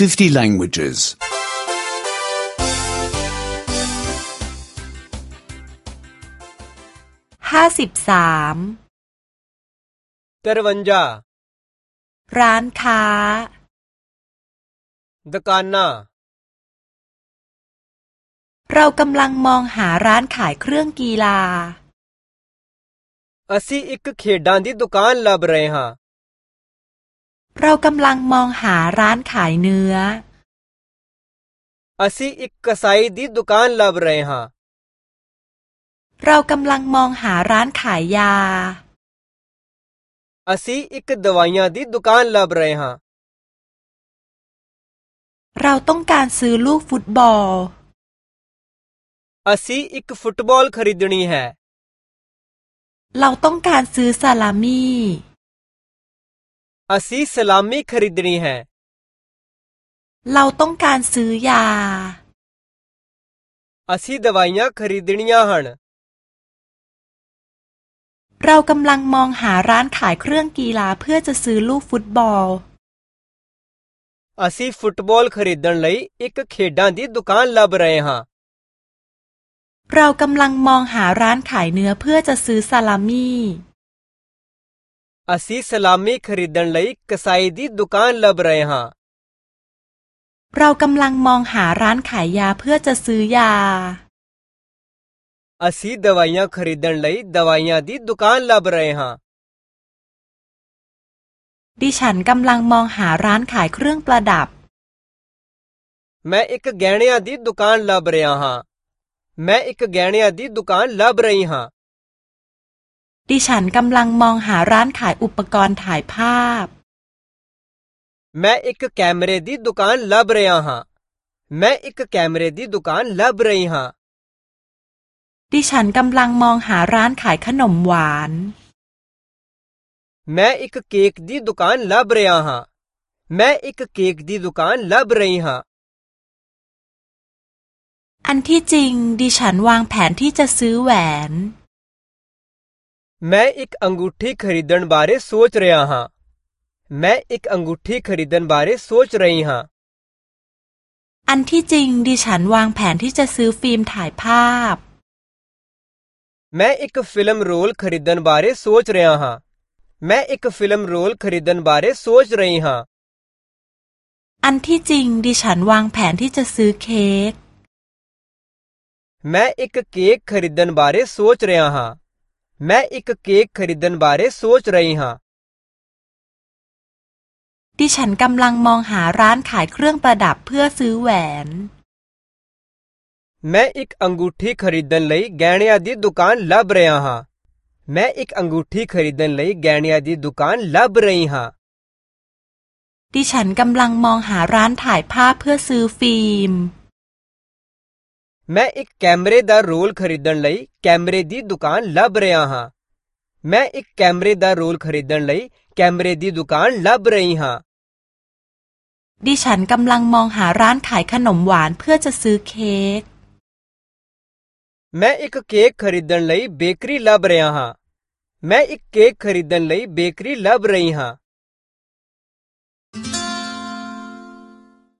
50 languages. 53ตรวันจาร้านค้าดกานนา เรากำลังมองหาร้านขายเครื่องกีฬาอาซีอีกเขตดานที่ดุกานลับเรยฮะเรากำลังมองหาร้านขายเนื้อ ਅਸੀਂ ਇੱਕ ਕ ਸ ยด ਦ ด ਦੁਕਾਨ ਲੱਭ ਰਹੇ เรากำลังมองหาร้านขายยา ਅ ਸ ੀอ ਇ ก ਕ ਦ วਾยาด ਦ ด ਦੁਕਾਨ ਲੱਭ ਰਹੇ ਹ เราต้องการซื้อลูกฟุตบอล ਅਸੀਂ ਇੱਕ ਫੁੱਟਬਾਲ ਖ ਰ ੀ ਦ เหเราต้องการซื้อซาลามี่อาซีสลามੀ ਖਰੀਦਣੀ ਹ เราต้องการซื้อยาอาซีดวายยาขริดนียาਂันเรากำลังมองหาร้านขายเครื่องกีฬาเพื่อจะซื้อลูกฟุตบอล ਅਸੀਂ ਫੁੱਟਬਾਲ ਖਰੀਦਣ ਲਈ เข ਕ ดੇ ਡ นที่ ਦੁਕਾਨ ਲੱਭ ਰ ਹ ย์ฮะเรากำลังมองหาร้านขายเนื้อเพื่อจะซื้อซาลามี่ ਅਸੀਂ ਸਲਾਮੀ ਖਰੀਦਣ ਲਈ ਕਸਾਈ ਦੀ ਦੁਕਾਨ ਲੱਭ ਰਹੇ ਹਾਂ เรากำลังมองหาร้านขายยาเพื่อจะซื้อยา ਅਸੀਂ ਦਵਾਈਆਂ ਖਰੀਦਣ ਲਈ ਦਵਾਈਆਂ ਦੀ ਦੁਕਾਨ ਲੱਭ ਰਹੇ ਹਾਂ ดิฉันกำลังมองหาร้านขายเครื่องประดับ ਮੈਂ ਇੱਕ ਗਹਿਣਿਆਂ ਦੀ ਦੁਕਾਨ ਲੱਭ ਰਿਹਾ ਹਾਂ ਮੈਂ ਇੱਕ ਗਹਿਣਿਆਂ ਦੀ ਦੁਕਾਨ ਲੱਭ ਰਹੀ ਹਾਂ ดิฉันกำลังมองหาร้านขายอุปกรณ์ถ่ายภาพแม่อีกกล้องดีดุการลับเรียฮะแม่อีกกล้องดีดุการลับเรียฮะดิฉันกำลังมองหาร้านขายขนมหวานแม่อีกเค้กดีดุการลับเรียฮะแม่อีกเค้กดีดุการลับเรียฮะอันที่จริง ดิฉันวางแผนที่จะซื้อแหวน ਮੈਂ ਇੱਕ ਅੰਗੂਠੀ ਖਰੀਦਣ ਬਾਰੇ ਸੋਚ ਰਿਹਾ ਹਾਂ ਮੈਂ ਇੱਕ ਅੰਗੂਠੀ ਖਰੀਦਣ ਬਾਰੇ ਸੋਚ ਰਹੀ ਹਾਂ อันที่จริง ดิฉันวางแผน ที่จะซื้อฟิล์มถ่ายภาพ मैं एक फिल्म रोल बारे सोच रहा हां मैं एक फिल्म रोल बारे सोच रही हां อันที่จริง ดิฉันวางแผน ที่จะซื้อเค้ก मैं एक केक सोच रहा हां मैं एक केक खरीदने बारे सोच रही हूँ ดิฉันกำลังมองหาร้านขายเครื่องประดับเพื่อซื้อแหวนแม่อีกอังกุฏีขริดันเลยแกนยาดีดุคานลับเรียห์ฮะแม่อีกอังกุฏีขริดันเลยแกนยาดีดุคานลับเรียห์ฮะดิฉันกำลังมองหาร้านถ่ายภาพเพื่อซื้อฟิล์ม मैं एक कैमरे का रोल ਖਰੀਦਣ लई कैमरे की दुकान लभ रहा हाँ मैं एक कैमरे का रोल ਖਰੀਦਣ लई कैमरे की दुकान लभ रही हाँ ดิฉันกำลังมองหาร้านขายขนมหวานเพื่อจะซื้อเค้ก